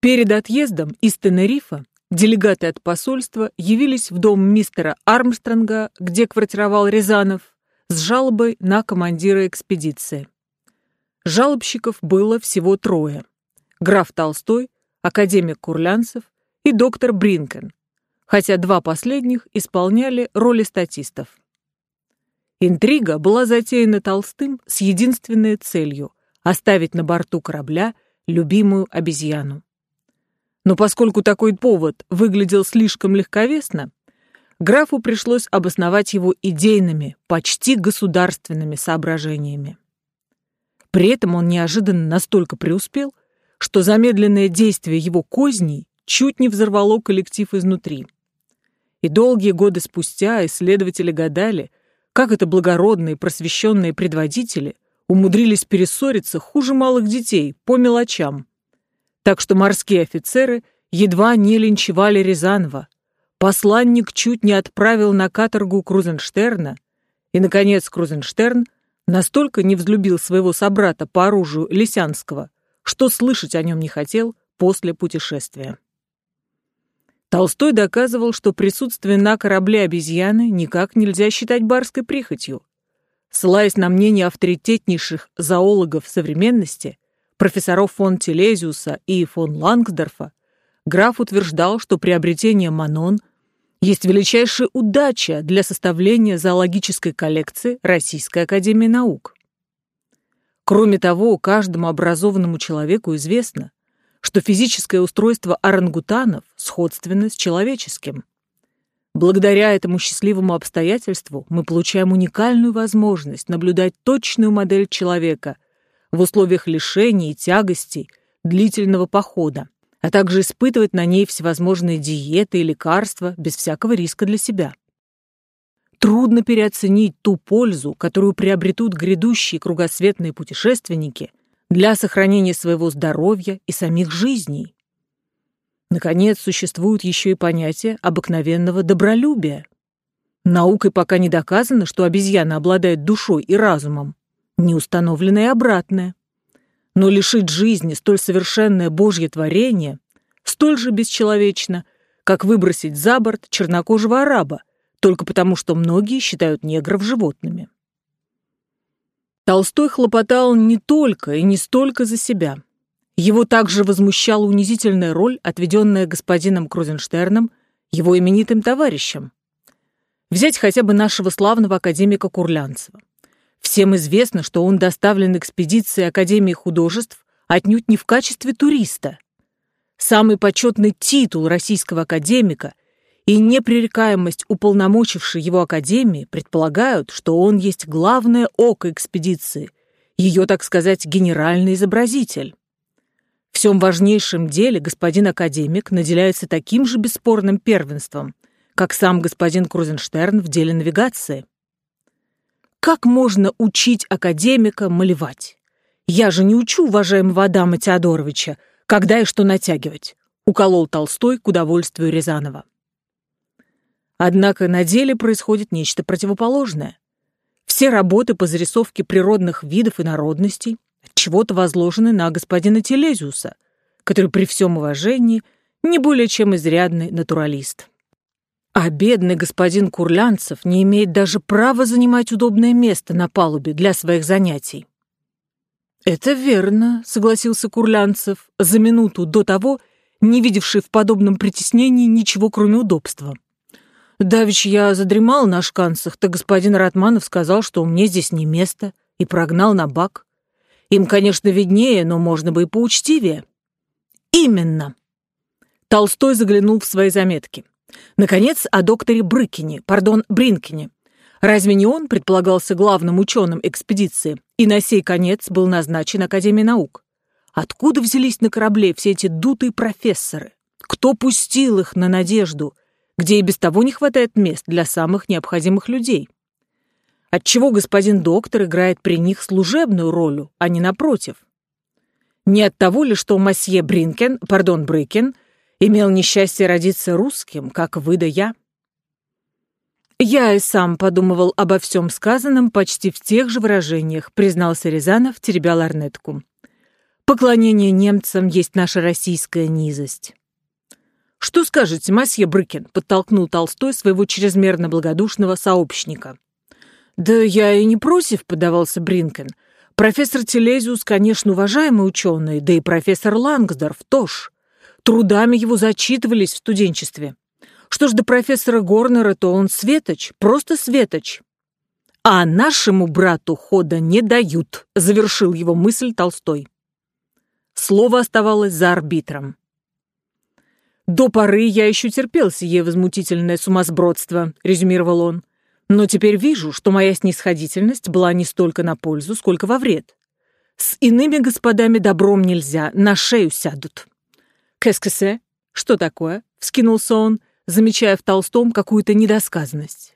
Перед отъездом из Тенерифа делегаты от посольства явились в дом мистера Армстронга, где квартировал Рязанов, с жалобой на командира экспедиции. Жалобщиков было всего трое. Граф Толстой, академик Курлянцев и доктор Бринкен, хотя два последних исполняли роли статистов. Интрига была затеяна Толстым с единственной целью – оставить на борту корабля любимую обезьяну. Но поскольку такой повод выглядел слишком легковесно, графу пришлось обосновать его идейными, почти государственными соображениями. При этом он неожиданно настолько преуспел, что замедленное действие его козней чуть не взорвало коллектив изнутри. И долгие годы спустя исследователи гадали, как это благородные просвещенные предводители умудрились перессориться хуже малых детей по мелочам. Так что морские офицеры едва не линчевали Рязанова, посланник чуть не отправил на каторгу Крузенштерна, и, наконец, Крузенштерн настолько не взлюбил своего собрата по оружию Лисянского, что слышать о нем не хотел после путешествия. Толстой доказывал, что присутствие на корабле обезьяны никак нельзя считать барской прихотью. Ссылаясь на мнение авторитетнейших зоологов современности, профессоров фон Телезиуса и фон Лангсдорфа, граф утверждал, что приобретение Манон есть величайшая удача для составления зоологической коллекции Российской Академии Наук. Кроме того, каждому образованному человеку известно, что физическое устройство орангутанов сходственно с человеческим. Благодаря этому счастливому обстоятельству мы получаем уникальную возможность наблюдать точную модель человека в условиях лишений и тягостей длительного похода, а также испытывать на ней всевозможные диеты и лекарства без всякого риска для себя. Трудно переоценить ту пользу, которую приобретут грядущие кругосветные путешественники для сохранения своего здоровья и самих жизней. Наконец, существует еще и понятие обыкновенного добролюбия. Наукой пока не доказано, что обезьяна обладает душой и разумом. Не установлено и обратное. Но лишить жизни столь совершенное Божье творение столь же бесчеловечно, как выбросить за борт чернокожего араба, только потому что многие считают негров животными. Толстой хлопотал не только и не столько за себя. Его также возмущала унизительная роль, отведенная господином Крузенштерном, его именитым товарищем. Взять хотя бы нашего славного академика Курлянцева. Всем известно, что он доставлен экспедицией Академии художеств отнюдь не в качестве туриста. Самый почетный титул российского академика и непререкаемость уполномочившей его академии предполагают, что он есть главное око экспедиции, ее, так сказать, генеральный изобразитель. В всем важнейшем деле господин академик наделяется таким же бесспорным первенством, как сам господин Крузенштерн в деле навигации. Как можно учить академика малевать? Я же не учу уважаемого Адама Теодоровича, когда и что натягивать, уколол Толстой к удовольствию Рязанова. Однако на деле происходит нечто противоположное. Все работы по зарисовке природных видов и народностей чего-то возложены на господина Телезиуса, который при всем уважении не более чем изрядный натуралист. А бедный господин Курлянцев не имеет даже права занимать удобное место на палубе для своих занятий. «Это верно», — согласился Курлянцев, за минуту до того, не видевший в подобном притеснении ничего, кроме удобства. Давич я задремал на шканцах, то господин Ратманов сказал, что мне здесь не место, и прогнал на бак. Им, конечно, виднее, но можно бы и поучтивее. Именно. Толстой заглянул в свои заметки. Наконец, о докторе Брыкине, пардон, Бринкине. Разве не он предполагался главным ученым экспедиции и на сей конец был назначен Академией наук? Откуда взялись на корабле все эти дутые профессоры? Кто пустил их на надежду, где и без того не хватает мест для самых необходимых людей? Отчего господин доктор играет при них служебную роль, а не напротив? Не от того ли, что масье Бринкен, пардон, Брыкин – имел несчастье родиться русским, как вы да я. Я и сам подумывал обо всем сказанном почти в тех же выражениях, признался Рязанов, теребя ларнетку. Поклонение немцам есть наша российская низость. «Что скажете, масье Брыкин?» — подтолкнул Толстой своего чрезмерно благодушного сообщника. «Да я и не против», — подавался Бринкен. «Профессор Телезиус, конечно, уважаемый ученый, да и профессор Лангсдорф тоже. Трудами его зачитывались в студенчестве. Что ж до профессора Горнера, то он светоч, просто светоч». «А нашему брату хода не дают», — завершил его мысль Толстой. Слово оставалось за арбитром. «До поры я еще терпел сие возмутительное сумасбродство», — резюмировал он. «Но теперь вижу, что моя снисходительность была не столько на пользу, сколько во вред. С иными господами добром нельзя, на шею сядут». «Кэскесе? Что такое?» — вскинулся он, замечая в Толстом какую-то недосказанность.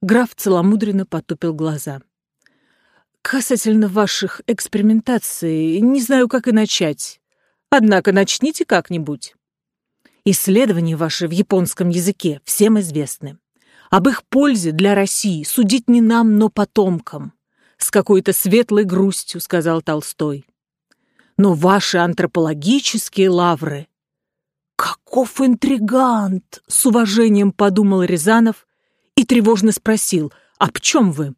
Граф целомудренно потупил глаза. «Касательно ваших экспериментаций, не знаю, как и начать. Однако начните как-нибудь». Исследования ваши в японском языке всем известны. Об их пользе для России судить не нам, но потомкам. С какой-то светлой грустью, сказал Толстой. Но ваши антропологические лавры... Каков интригант! С уважением подумал Рязанов и тревожно спросил, об чем вы?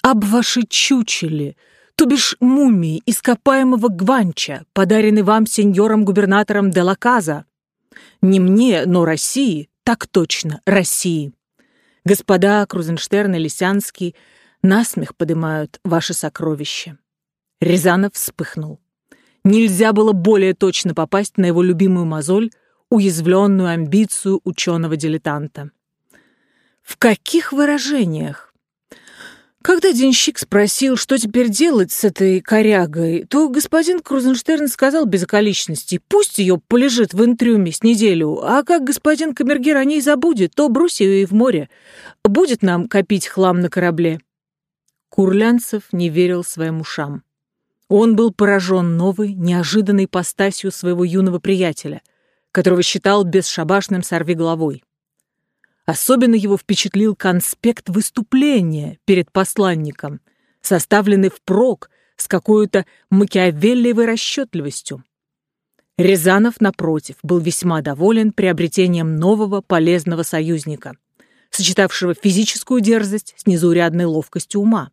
Об вашей чучеле, то бишь мумии ископаемого Гванча, подаренный вам сеньором-губернатором де Лаказа. Не мне, но России, так точно, России. Господа Крузенштерн и Лисянский насмех поднимают ваши сокровища. Рязанов вспыхнул. Нельзя было более точно попасть на его любимую мозоль, уязвленную амбицию ученого-дилетанта. В каких выражениях? Когда денщик спросил, что теперь делать с этой корягой, то господин Крузенштерн сказал без околичностей, пусть ее полежит в интрюме с неделю, а как господин Камергер о ней забудет, то брось ее и в море. Будет нам копить хлам на корабле. Курлянцев не верил своим ушам. Он был поражен новой, неожиданной постасью своего юного приятеля, которого считал бесшабашным сорвиголовой. Особенно его впечатлил конспект выступления перед посланником, составленный впрок с какой-то макиавеллиевой расчетливостью. Рязанов, напротив, был весьма доволен приобретением нового полезного союзника, сочетавшего физическую дерзость с незаурядной ловкостью ума.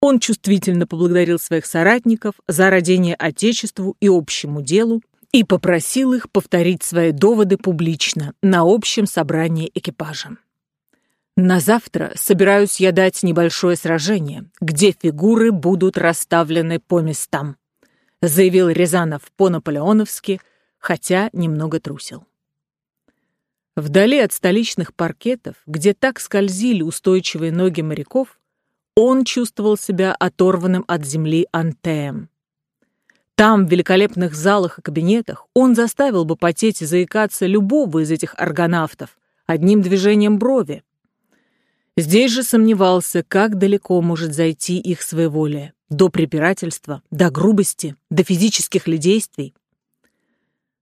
Он чувствительно поблагодарил своих соратников за родение Отечеству и общему делу и попросил их повторить свои доводы публично на общем собрании экипажа. На завтра собираюсь я дать небольшое сражение, где фигуры будут расставлены по местам, заявил Рязанов по-наполеоновски, хотя немного трусил. Вдали от столичных паркетов, где так скользили устойчивые ноги моряков, он чувствовал себя оторванным от земли антеем. Там, в великолепных залах и кабинетах, он заставил бы потеть и заикаться любого из этих аргонавтов одним движением брови. Здесь же сомневался, как далеко может зайти их своеволие, до препирательства, до грубости, до физических ли действий.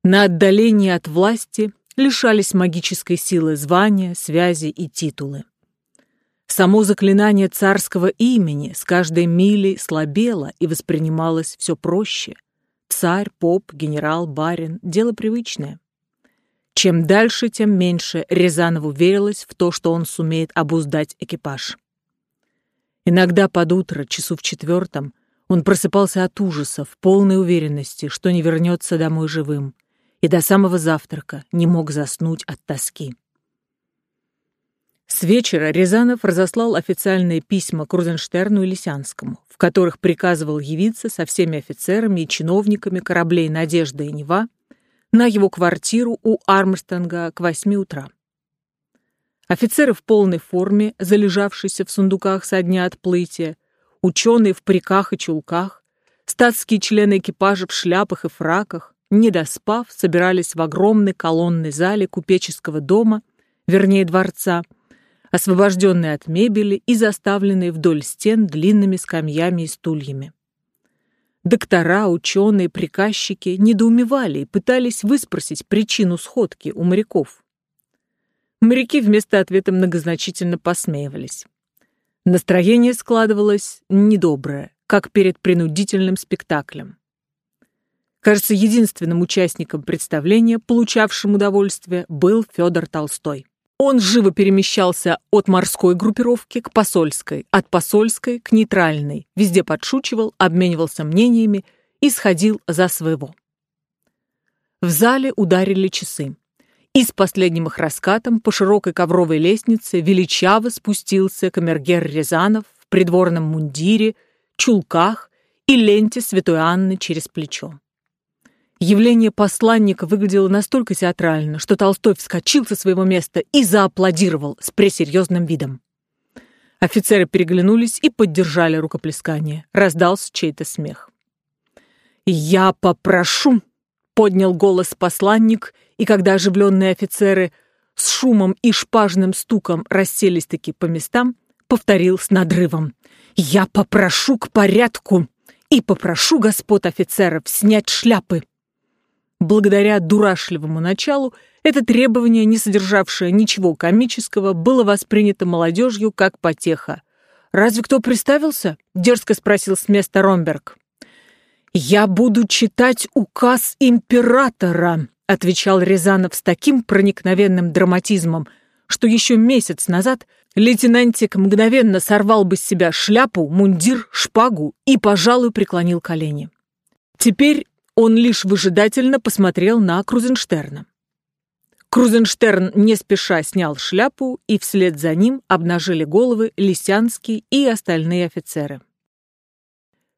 На отдалении от власти лишались магической силы звания, связи и титулы. Само заклинание царского имени с каждой милей слабело и воспринималось все проще. Царь, поп, генерал, барин — дело привычное. Чем дальше, тем меньше Рязанову верилось в то, что он сумеет обуздать экипаж. Иногда под утро, часу в четвертом, он просыпался от ужаса, в полной уверенности, что не вернется домой живым, и до самого завтрака не мог заснуть от тоски. С вечера Рязанов разослал официальные письма Крузенштерну и Лисянскому, в которых приказывал явиться со всеми офицерами и чиновниками кораблей «Надежда» и «Нева» на его квартиру у Армстронга к восьми утра. Офицеры в полной форме, залежавшиеся в сундуках со дня отплытия, ученые в париках и чулках, статские члены экипажа в шляпах и фраках, не доспав, собирались в огромной колонной зале купеческого дома, вернее дворца, освобожденные от мебели и заставленные вдоль стен длинными скамьями и стульями. Доктора, ученые, приказчики недоумевали и пытались выспросить причину сходки у моряков. Моряки вместо ответа многозначительно посмеивались. Настроение складывалось недоброе, как перед принудительным спектаклем. Кажется, единственным участником представления, получавшим удовольствие, был Федор Толстой. Он живо перемещался от морской группировки к посольской, от посольской к нейтральной, везде подшучивал, обменивался мнениями и сходил за своего. В зале ударили часы. И с последним их раскатом по широкой ковровой лестнице величаво спустился камергер Рязанов в придворном мундире, чулках и ленте святой Анны через плечо. Явление посланника выглядело настолько театрально, что Толстой вскочил со своего места и зааплодировал с пресерьезным видом. Офицеры переглянулись и поддержали рукоплескание. Раздался чей-то смех. «Я попрошу!» — поднял голос посланник, и когда оживленные офицеры с шумом и шпажным стуком расселись-таки по местам, повторил с надрывом. «Я попрошу к порядку и попрошу господ офицеров снять шляпы!» Благодаря дурашливому началу это требование, не содержавшее ничего комического, было воспринято молодежью как потеха. «Разве кто приставился?» — дерзко спросил с места Ромберг. «Я буду читать указ императора», — отвечал Рязанов с таким проникновенным драматизмом, что еще месяц назад лейтенантик мгновенно сорвал бы с себя шляпу, мундир, шпагу и, пожалуй, преклонил колени. Теперь он лишь выжидательно посмотрел на Крузенштерна. Крузенштерн не спеша снял шляпу, и вслед за ним обнажили головы Лисянский и остальные офицеры.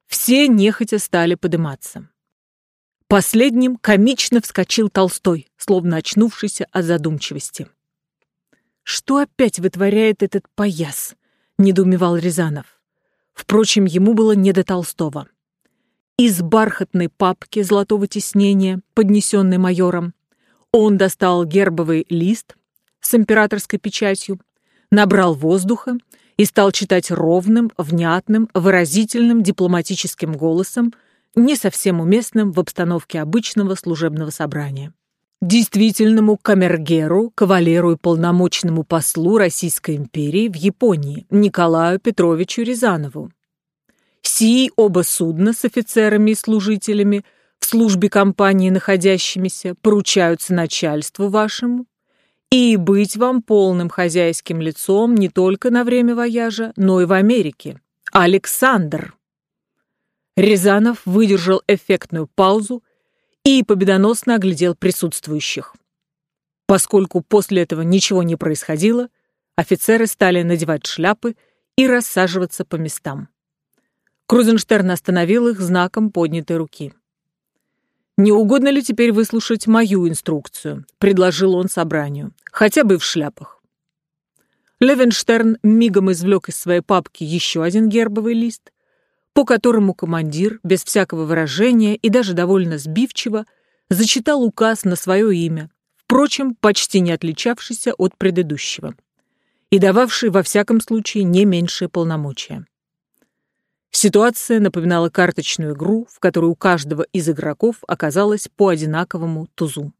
Все нехотя стали подниматься. Последним комично вскочил Толстой, словно очнувшийся от задумчивости. «Что опять вытворяет этот пояс?» — недоумевал Рязанов. Впрочем, ему было не до Толстого. Из бархатной папки золотого тиснения, поднесенной майором, он достал гербовый лист с императорской печатью, набрал воздуха и стал читать ровным, внятным, выразительным дипломатическим голосом, не совсем уместным в обстановке обычного служебного собрания. Действительному камергеру, кавалеру и полномочному послу Российской империи в Японии Николаю Петровичу Рязанову. Сии оба судна с офицерами и служителями в службе компании находящимися поручаются начальству вашему, и быть вам полным хозяйским лицом не только на время вояжа, но и в Америке. Александр!» Рязанов выдержал эффектную паузу и победоносно оглядел присутствующих. Поскольку после этого ничего не происходило, офицеры стали надевать шляпы и рассаживаться по местам. Крузенштерн остановил их знаком поднятой руки. «Не угодно ли теперь выслушать мою инструкцию?» — предложил он собранию. «Хотя бы в шляпах». Левенштерн мигом извлек из своей папки еще один гербовый лист, по которому командир, без всякого выражения и даже довольно сбивчиво, зачитал указ на свое имя, впрочем, почти не отличавшийся от предыдущего, и дававший, во всяком случае, не меньшие полномочия. Ситуация напоминала карточную игру, в которой у каждого из игроков оказалось по одинаковому тузу.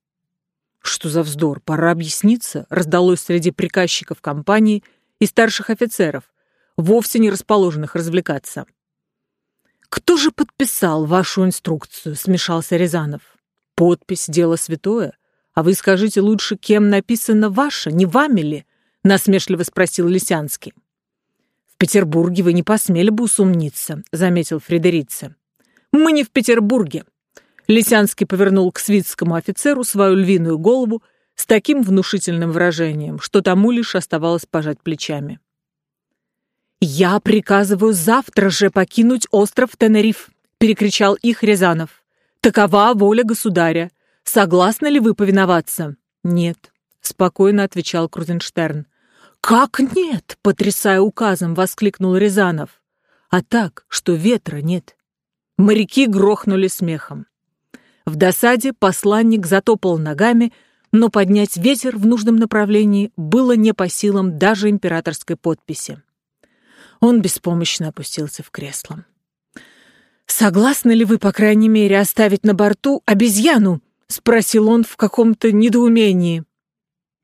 «Что за вздор? Пора объясниться», — раздалось среди приказчиков компании и старших офицеров, вовсе не расположенных развлекаться. «Кто же подписал вашу инструкцию?» — смешался Рязанов. «Подпись — дело святое. А вы скажите лучше, кем написано ваше, не вами ли?» — насмешливо спросил Лисянский. «В Петербурге вы не посмели бы усомниться», — заметил Фредерица. «Мы не в Петербурге». Лисянский повернул к свитскому офицеру свою львиную голову с таким внушительным выражением, что тому лишь оставалось пожать плечами. «Я приказываю завтра же покинуть остров Тенериф», — перекричал их Рязанов. «Такова воля государя. Согласны ли вы повиноваться?» «Нет», — спокойно отвечал Крузенштерн. «Как нет?» — потрясая указом, воскликнул Рязанов. «А так, что ветра нет». Моряки грохнули смехом. В досаде посланник затопал ногами, но поднять ветер в нужном направлении было не по силам даже императорской подписи. Он беспомощно опустился в кресло. «Согласны ли вы, по крайней мере, оставить на борту обезьяну?» — спросил он в каком-то недоумении.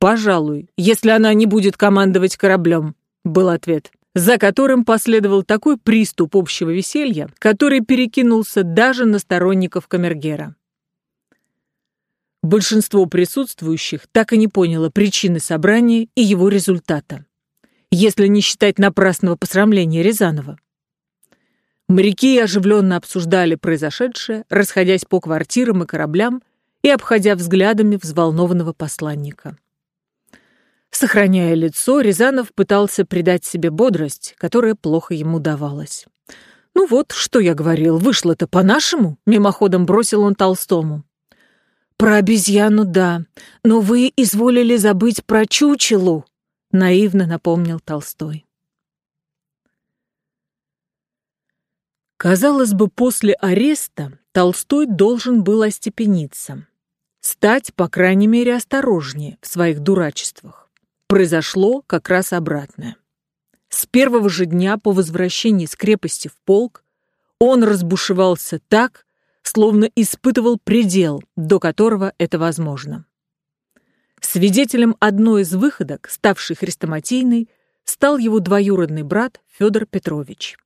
«Пожалуй, если она не будет командовать кораблем», — был ответ, за которым последовал такой приступ общего веселья, который перекинулся даже на сторонников Камергера. большинство присутствующих так и не поняло причины собрания и его результата, если не считать напрасного посрамления Рязанова. Моряки оживленно обсуждали произошедшее, расходясь по квартирам и кораблям и обходя взглядами взволнованного посланника. Сохраняя лицо, Рязанов пытался придать себе бодрость, которая плохо ему давалась. «Ну вот, что я говорил, вышло-то по-нашему?» — мимоходом бросил он Толстому. «Про обезьяну, да, но вы изволили забыть про чучелу», — наивно напомнил Толстой. Казалось бы, после ареста Толстой должен был остепениться, стать, по крайней мере, осторожнее в своих дурачествах. Произошло как раз обратное. С первого же дня по возвращении с крепости в полк он разбушевался так, словно испытывал предел, до которого это возможно. Свидетелем одной из выходок, ставшей хрестоматийной, стал его двоюродный брат Федор Петрович.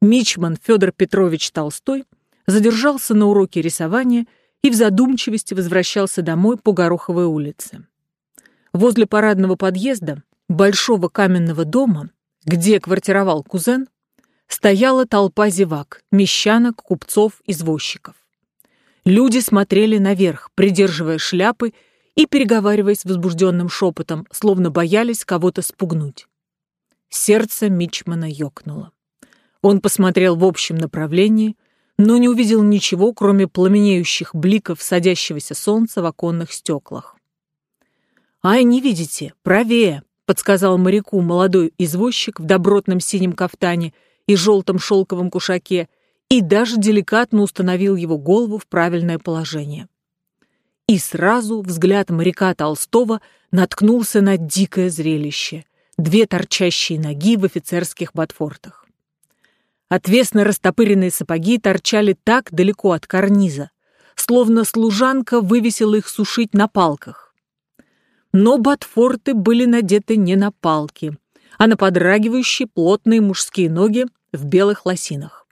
Мичман Федор Петрович Толстой задержался на уроке рисования и в задумчивости возвращался домой по Гороховой улице. Возле парадного подъезда большого каменного дома, где квартировал кузен, стояла толпа зевак, мещанок, купцов, извозчиков. Люди смотрели наверх, придерживая шляпы и переговариваясь возбужденным шепотом, словно боялись кого-то спугнуть. Сердце Мичмана ёкнуло. Он посмотрел в общем направлении, но не увидел ничего, кроме пламенеющих бликов садящегося солнца в оконных стеклах. «Ай, не видите, правее!» — подсказал моряку молодой извозчик в добротном синем кафтане и желтом шелковом кушаке и даже деликатно установил его голову в правильное положение. И сразу взгляд моряка Толстого наткнулся на дикое зрелище — две торчащие ноги в офицерских ботфортах. Отвесно растопыренные сапоги торчали так далеко от карниза, словно служанка вывесила их сушить на палках. Но ботфорты были надеты не на палки, а на подрагивающие плотные мужские ноги в белых лосинах.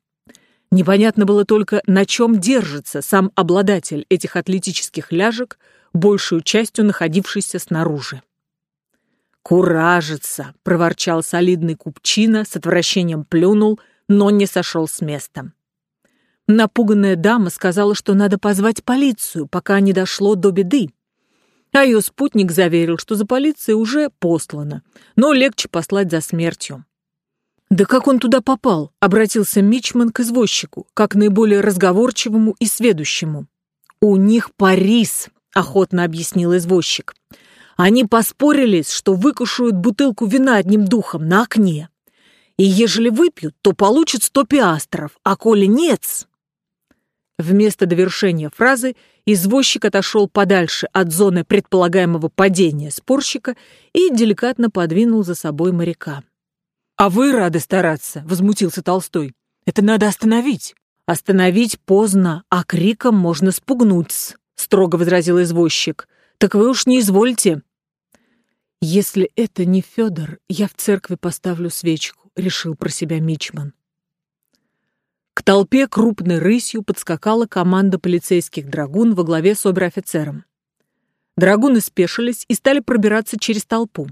Непонятно было только, на чем держится сам обладатель этих атлетических ляжек, большую частью находившийся снаружи. «Куражится!» — проворчал солидный купчина, с отвращением плюнул — но не сошел с места. Напуганная дама сказала, что надо позвать полицию, пока не дошло до беды. А ее спутник заверил, что за полицией уже послано, но легче послать за смертью. «Да как он туда попал?» — обратился Мичман к извозчику, как наиболее разговорчивому и сведущему. «У них Парис», — охотно объяснил извозчик. «Они поспорились, что выкушают бутылку вина одним духом на окне и ежели выпьют, то получат сто пиастров, а коли нет...» Вместо довершения фразы извозчик отошел подальше от зоны предполагаемого падения спорщика и деликатно подвинул за собой моряка. «А вы рады стараться?» — возмутился Толстой. «Это надо остановить». «Остановить поздно, а криком можно спугнуть», — строго возразил извозчик. «Так вы уж не извольте». «Если это не Федор, я в церкви поставлю свечку решил про себя Мичман. Толпе крупной рысью подскакала команда полицейских драгун во главе с обер-офицером. Драгуны спешились и стали пробираться через толпу.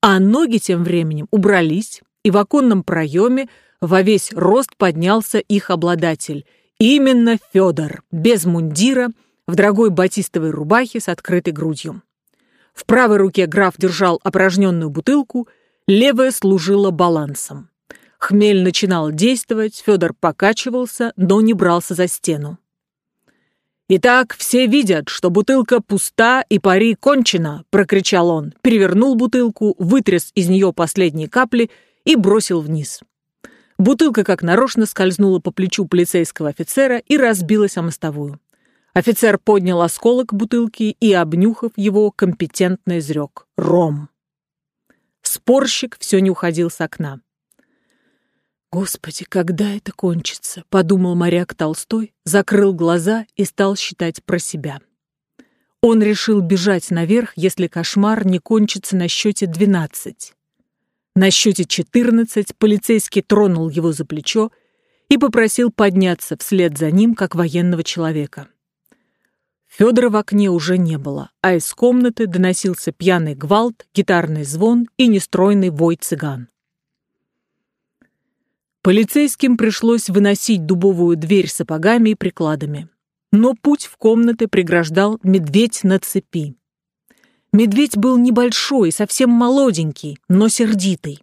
А ноги тем временем убрались, и в оконном проеме во весь рост поднялся их обладатель. Именно Федор, без мундира, в дорогой батистовой рубахе с открытой грудью. В правой руке граф держал опорожненную бутылку – левая служила балансом. Хмель начинал действовать, Федор покачивался, но не брался за стену. «Итак, все видят, что бутылка пуста и пари кончена!» – прокричал он, перевернул бутылку, вытряс из нее последние капли и бросил вниз. Бутылка как нарочно скользнула по плечу полицейского офицера и разбилась о мостовую. Офицер поднял осколок бутылки и, обнюхав его, компетентно изрек «Ром». Спорщик все не уходил с окна. «Господи, когда это кончится?» — подумал моряк Толстой, закрыл глаза и стал считать про себя. Он решил бежать наверх, если кошмар не кончится на счете двенадцать. На счете четырнадцать полицейский тронул его за плечо и попросил подняться вслед за ним, как военного человека. Федора в окне уже не было, а из комнаты доносился пьяный гвалт, гитарный звон и нестройный вой цыган. Полицейским пришлось выносить дубовую дверь сапогами и прикладами. Но путь в комнаты преграждал медведь на цепи. Медведь был небольшой, совсем молоденький, но сердитый.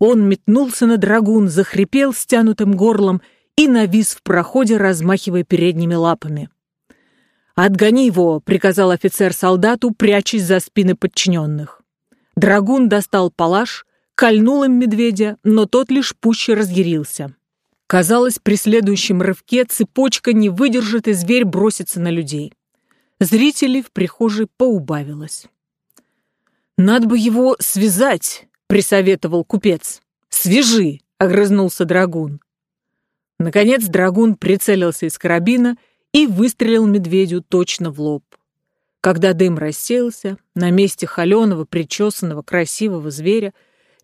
Он метнулся на драгун, захрипел стянутым горлом и навис в проходе, размахивая передними лапами. «Отгони его!» — приказал офицер солдату, прячась за спины подчиненных. Драгун достал палаш, кольнул им медведя, но тот лишь пуще разъярился. Казалось, при следующем рывке цепочка не выдержит, и зверь бросится на людей. Зрителей в прихожей поубавилось. «Надо бы его связать», — присоветовал купец. «Свяжи», — огрызнулся драгун. Наконец драгун прицелился из карабина — и выстрелил медведю точно в лоб. Когда дым рассеялся, на месте холеного, причесанного, красивого зверя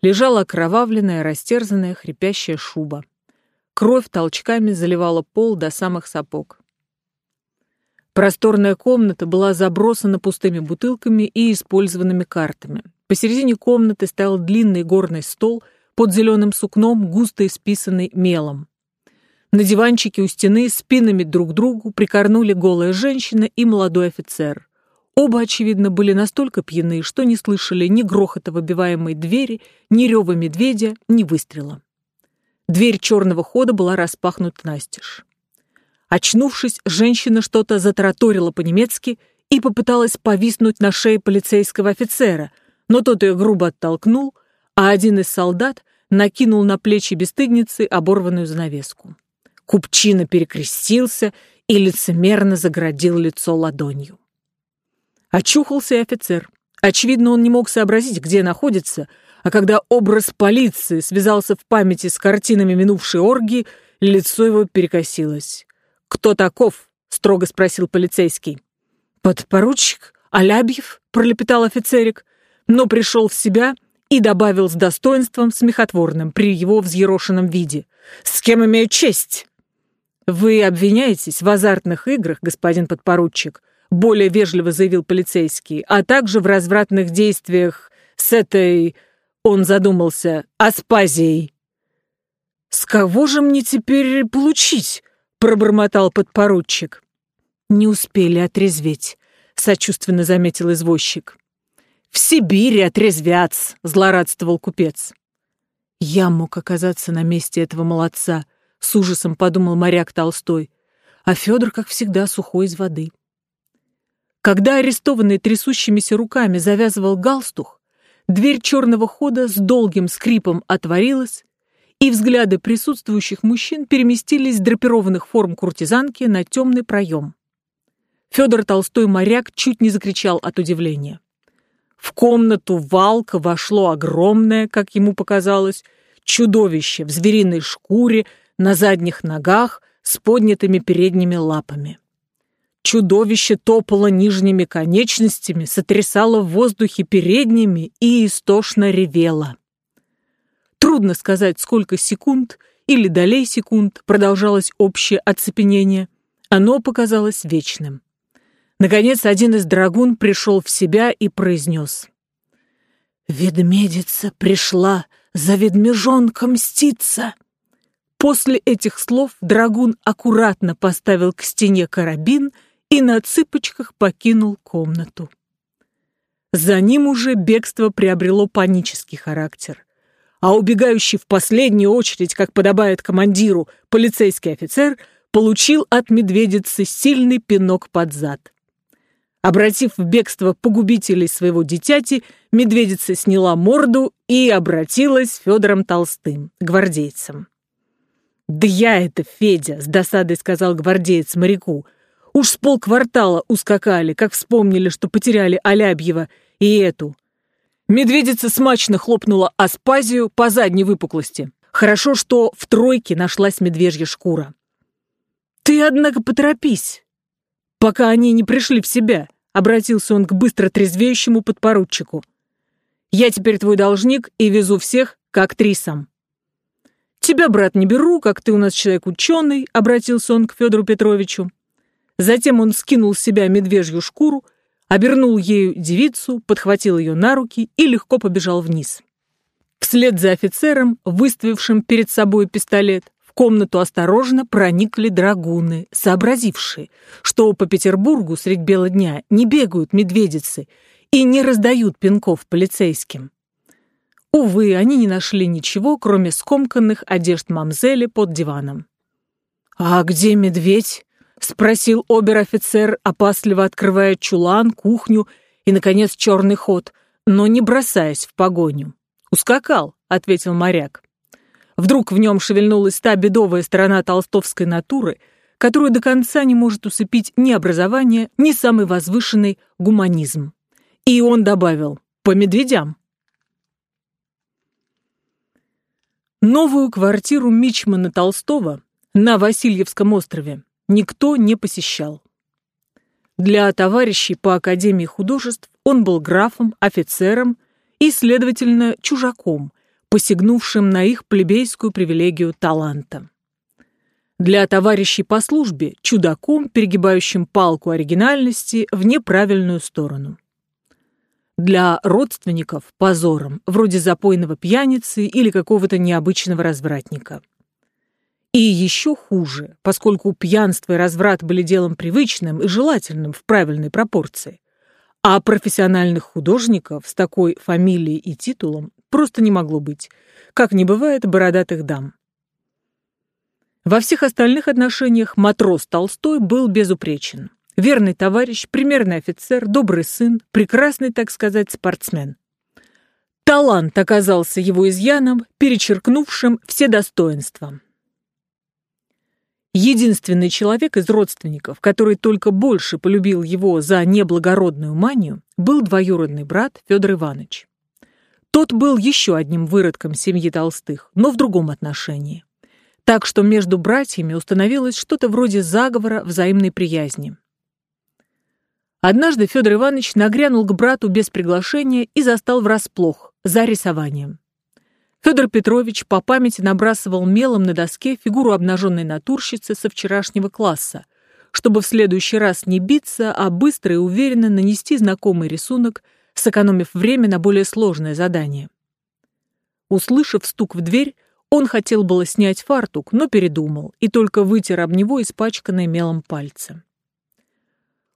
лежала окровавленная, растерзанная, хрипящая шуба. Кровь толчками заливала пол до самых сапог. Просторная комната была забросана пустыми бутылками и использованными картами. Посередине комнаты стоял длинный горный стол под зеленым сукном, густо исписанный мелом. На диванчике у стены спинами друг к другу прикорнули голая женщина и молодой офицер. Оба, очевидно, были настолько пьяны, что не слышали ни грохота выбиваемой двери, ни рева медведя, ни выстрела. Дверь черного хода была распахнута настежь. Очнувшись, женщина что-то затараторила по-немецки и попыталась повиснуть на шее полицейского офицера, но тот ее грубо оттолкнул, а один из солдат накинул на плечи бесстыдницы оборванную занавеску. Купчина перекрестился и лицемерно заградил лицо ладонью. Очухался и офицер. Очевидно, он не мог сообразить, где находится, а когда образ полиции связался в памяти с картинами минувшей оргии, лицо его перекосилось. «Кто таков?» — строго спросил полицейский. «Подпоручик Алябьев», — пролепетал офицерик, но пришел в себя и добавил с достоинством смехотворным при его взъерошенном виде. «С кем имею честь?» «Вы обвиняетесь в азартных играх, господин подпоручик», более вежливо заявил полицейский, а также в развратных действиях с этой... Он задумался. Аспазией. «С кого же мне теперь получить?» — пробормотал подпоручик. «Не успели отрезветь», — сочувственно заметил извозчик. «В Сибири отрезвятся», — злорадствовал купец. Я мог оказаться на месте этого молодца —— с ужасом подумал моряк Толстой, а Федор, как всегда, сухой из воды. Когда арестованный трясущимися руками завязывал галстух, дверь черного хода с долгим скрипом отворилась, и взгляды присутствующих мужчин переместились с драпированных форм куртизанки на темный проем. Федор Толстой моряк чуть не закричал от удивления. В комнату Валка вошло огромное, как ему показалось, чудовище в звериной шкуре на задних ногах с поднятыми передними лапами. Чудовище топало нижними конечностями, сотрясало в воздухе передними и истошно ревело. Трудно сказать, сколько секунд или долей секунд продолжалось общее оцепенение. Оно показалось вечным. Наконец, один из драгун пришел в себя и произнес. «Ведмедица пришла за ведмежонком мститься!» После этих слов драгун аккуратно поставил к стене карабин и на цыпочках покинул комнату. За ним уже бегство приобрело панический характер. А убегающий в последнюю очередь, как подобает командиру, полицейский офицер получил от медведицы сильный пинок под зад. Обратив в бегство погубителей своего дитяти, медведица сняла морду и обратилась Федором Толстым, гвардейцем. «Да я это, Федя!» — с досадой сказал гвардеец моряку. «Уж с полквартала ускакали, как вспомнили, что потеряли Алябьева и эту». Медведица смачно хлопнула Аспазию по задней выпуклости. Хорошо, что в тройке нашлась медвежья шкура. «Ты, однако, поторопись, пока они не пришли в себя», — обратился он к быстро трезвеющему подпоручику. «Я теперь твой должник и везу всех к актрисам». «Тебя, брат, не беру, как ты у нас человек ученый», — обратился он к Федору Петровичу. Затем он скинул с себя медвежью шкуру, обернул ею девицу, подхватил ее на руки и легко побежал вниз. Вслед за офицером, выставившим перед собой пистолет, в комнату осторожно проникли драгуны, сообразившие, что по Петербургу средь бела дня не бегают медведицы и не раздают пинков полицейским. Увы, они не нашли ничего, кроме скомканных одежд мамзели под диваном. «А где медведь?» — спросил обер-офицер, опасливо открывая чулан, кухню и, наконец, черный ход, но не бросаясь в погоню. «Ускакал», — ответил моряк. Вдруг в нем шевельнулась та бедовая сторона толстовской натуры, которую до конца не может усыпить ни образование, ни самый возвышенный гуманизм. И он добавил «по медведям». Новую квартиру Мичмана Толстого на Васильевском острове никто не посещал. Для товарищей по Академии художеств он был графом, офицером и, следовательно, чужаком, посягнувшим на их плебейскую привилегию таланта. Для товарищей по службе – чудаком, перегибающим палку оригинальности в неправильную сторону. Для родственников – позором, вроде запойного пьяницы или какого-то необычного развратника. И еще хуже, поскольку пьянство и разврат были делом привычным и желательным в правильной пропорции. А профессиональных художников с такой фамилией и титулом просто не могло быть, как не бывает бородатых дам. Во всех остальных отношениях матрос Толстой был безупречен. Верный товарищ, примерный офицер, добрый сын, прекрасный, так сказать, спортсмен. Талант оказался его изъяном, перечеркнувшим все достоинства. Единственный человек из родственников, который только больше полюбил его за неблагородную манию, был двоюродный брат Федор Иванович. Тот был еще одним выродком семьи Толстых, но в другом отношении. Так что между братьями установилось что-то вроде заговора взаимной приязни. Однажды Федор Иванович нагрянул к брату без приглашения и застал врасплох, за рисованием. Федор Петрович по памяти набрасывал мелом на доске фигуру обнаженной натурщицы со вчерашнего класса, чтобы в следующий раз не биться, а быстро и уверенно нанести знакомый рисунок, сэкономив время на более сложное задание. Услышав стук в дверь, он хотел было снять фартук, но передумал и только вытер об него испачканное мелом пальцы.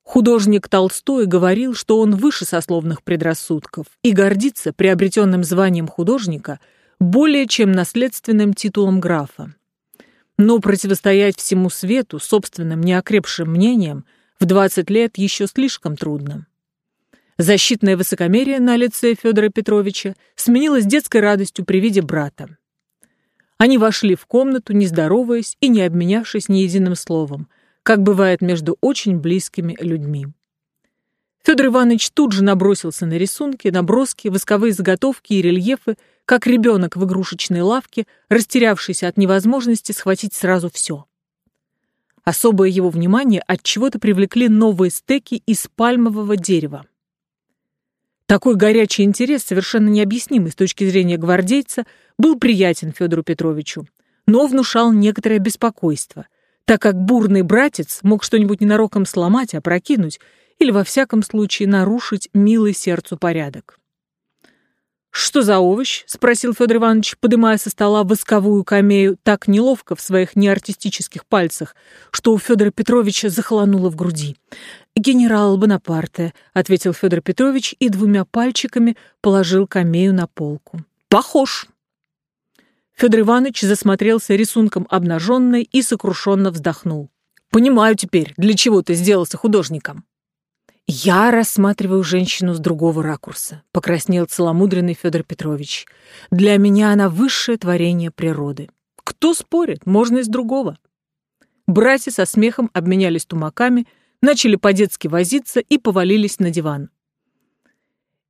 Художник Толстой говорил, что он выше сословных предрассудков и гордится приобретенным званием художника – более чем наследственным титулом графа. Но противостоять всему свету собственным неокрепшим мнением в 20 лет еще слишком трудно. Защитное высокомерие на лице Федора Петровича сменилось детской радостью при виде брата. Они вошли в комнату, не здороваясь и не обменявшись ни единым словом, как бывает между очень близкими людьми. Федор Иванович тут же набросился на рисунки, наброски, восковые заготовки и рельефы, как ребенок в игрушечной лавке, растерявшийся от невозможности схватить сразу все. Особое его внимание от чего-то привлекли новые стеки из пальмового дерева. Такой горячий интерес, совершенно необъяснимый с точки зрения гвардейца, был приятен Федору Петровичу, но внушал некоторое беспокойство, так как бурный братец мог что-нибудь ненароком сломать, опрокинуть или, во всяком случае, нарушить милый сердцу порядок. «Что за овощ?» — спросил Федор Иванович, подымая со стола восковую камею так неловко в своих неартистических пальцах, что у Федора Петровича захолонуло в груди. «Генерал Бонапарте», — ответил Федор Петрович и двумя пальчиками положил камею на полку. «Похож». Федор Иванович засмотрелся рисунком обнаженной и сокрушенно вздохнул. «Понимаю теперь, для чего ты сделался художником». «Я рассматриваю женщину с другого ракурса», — покраснел целомудренный Федор Петрович. «Для меня она высшее творение природы. Кто спорит, можно и с другого». Братья со смехом обменялись тумаками, начали по-детски возиться и повалились на диван.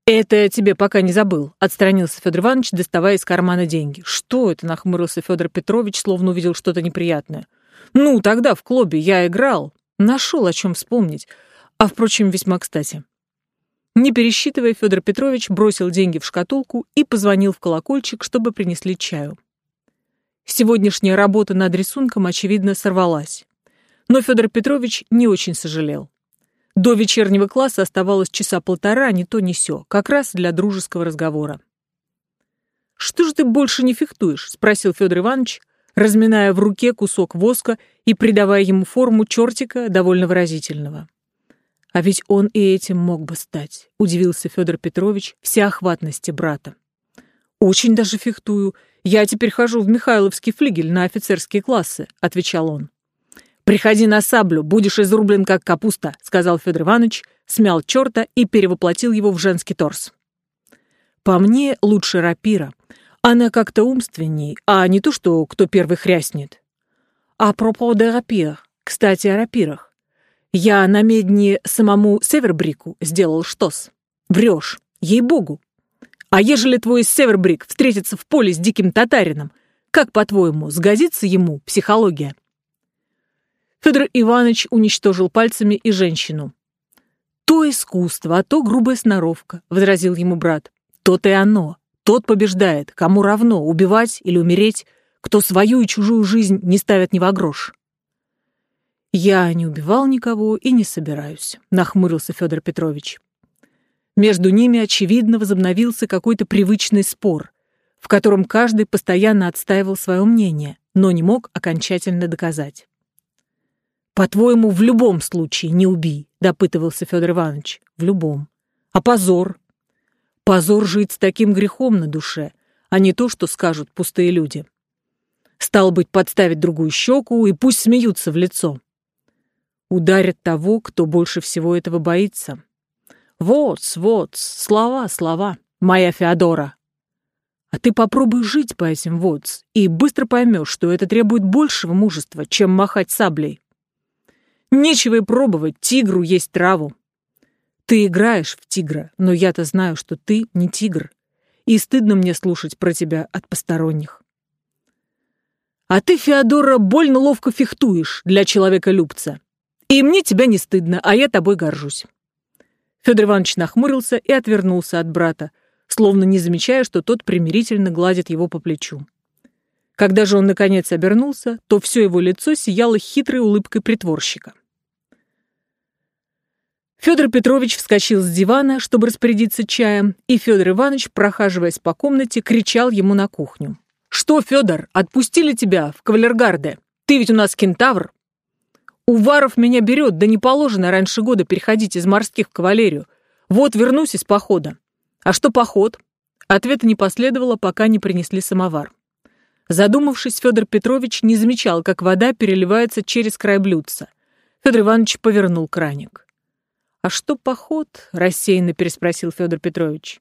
«Это я тебе пока не забыл», — отстранился Федор Иванович, доставая из кармана деньги. «Что это?» — нахмурился Федор Петрович, словно увидел что-то неприятное. «Ну, тогда в клубе я играл. Нашел о чем вспомнить. А, впрочем, весьма кстати. Не пересчитывая, Федор Петрович бросил деньги в шкатулку и позвонил в колокольчик, чтобы принесли чаю. Сегодняшняя работа над рисунком, очевидно, сорвалась. Но Федор Петрович не очень сожалел. До вечернего класса оставалось часа полтора, не то не сё, как раз для дружеского разговора. «Что же ты больше не фехтуешь?» — спросил Федор Иванович, разминая в руке кусок воска и придавая ему форму чертика довольно выразительного. А ведь он и этим мог бы стать, удивился Федор Петрович всеохватности брата. Очень даже фехтую. Я теперь хожу в Михайловский флигель на офицерские классы, отвечал он. Приходи на саблю, будешь изрублен как капуста, сказал Федор Иванович, смял черта и перевоплотил его в женский торс. По мне лучше рапира. Она как-то умственней, а не то, что кто первый хряснет. А пропо де рапир. Кстати, о рапирах. Я на медне самому Севербрику сделал штос. Врешь, ей-богу. А ежели твой Севербрик встретится в поле с диким татарином, как, по-твоему, сгодится ему психология? Федор Иванович уничтожил пальцами и женщину. «То искусство, а то грубая сноровка», — возразил ему брат. «То-то и оно. Тот побеждает, кому равно, убивать или умереть, кто свою и чужую жизнь не ставит ни во грош». «Я не убивал никого и не собираюсь», — нахмурился Федор Петрович. Между ними, очевидно, возобновился какой-то привычный спор, в котором каждый постоянно отстаивал свое мнение, но не мог окончательно доказать. «По-твоему, в любом случае не убий», — допытывался Федор Иванович. «В любом. А позор? Позор жить с таким грехом на душе, а не то, что скажут пустые люди. Стал быть, подставить другую щеку, и пусть смеются в лицо ударят того, кто больше всего этого боится. Вот, вот, слова, слова, моя Феодора. А ты попробуй жить по этим вот и быстро поймешь, что это требует большего мужества, чем махать саблей. Нечего и пробовать, тигру есть траву. Ты играешь в тигра, но я-то знаю, что ты не тигр, и стыдно мне слушать про тебя от посторонних. А ты, Феодора, больно ловко фехтуешь для человека-любца. И мне тебя не стыдно, а я тобой горжусь. Федор Иванович нахмурился и отвернулся от брата, словно не замечая, что тот примирительно гладит его по плечу. Когда же он, наконец, обернулся, то все его лицо сияло хитрой улыбкой притворщика. Федор Петрович вскочил с дивана, чтобы распорядиться чаем, и Федор Иванович, прохаживаясь по комнате, кричал ему на кухню. «Что, Федор, отпустили тебя в кавалергарде? Ты ведь у нас кентавр!» Уваров меня берет, да не положено раньше года переходить из морских в кавалерию. Вот вернусь из похода. А что поход? Ответа не последовало, пока не принесли самовар. Задумавшись, Федор Петрович не замечал, как вода переливается через край блюдца. Федор Иванович повернул краник. «А что поход?» — рассеянно переспросил Федор Петрович.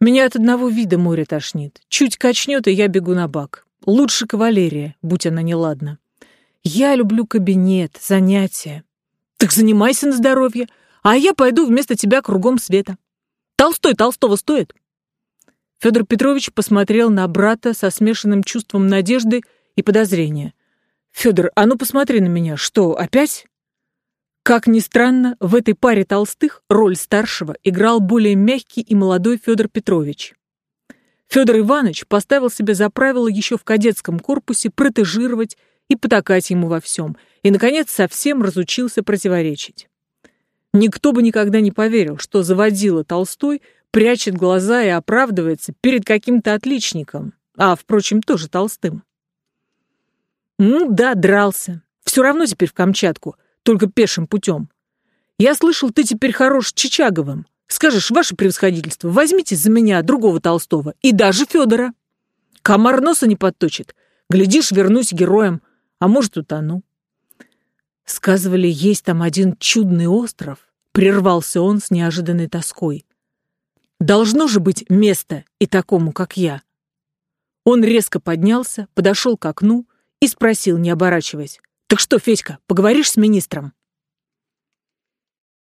«Меня от одного вида море тошнит. Чуть качнет, и я бегу на бак. Лучше кавалерия, будь она неладна». Я люблю кабинет, занятия. Так занимайся на здоровье, а я пойду вместо тебя кругом света. Толстой Толстого стоит. Федор Петрович посмотрел на брата со смешанным чувством надежды и подозрения. «Федор, а ну посмотри на меня. Что, опять?» Как ни странно, в этой паре толстых роль старшего играл более мягкий и молодой Федор Петрович. Федор Иванович поставил себе за правило еще в кадетском корпусе протежировать и потакать ему во всем, и, наконец, совсем разучился противоречить. Никто бы никогда не поверил, что заводила Толстой прячет глаза и оправдывается перед каким-то отличником, а, впрочем, тоже Толстым. Ну да, дрался. Все равно теперь в Камчатку, только пешим путем. Я слышал, ты теперь хорош Чичаговым. Скажешь, ваше превосходительство, возьмите за меня другого Толстого и даже Федора. Комар носа не подточит. Глядишь, вернусь героем а может, утону. Сказывали, есть там один чудный остров, прервался он с неожиданной тоской. Должно же быть место и такому, как я. Он резко поднялся, подошел к окну и спросил, не оборачиваясь, «Так что, Федька, поговоришь с министром?»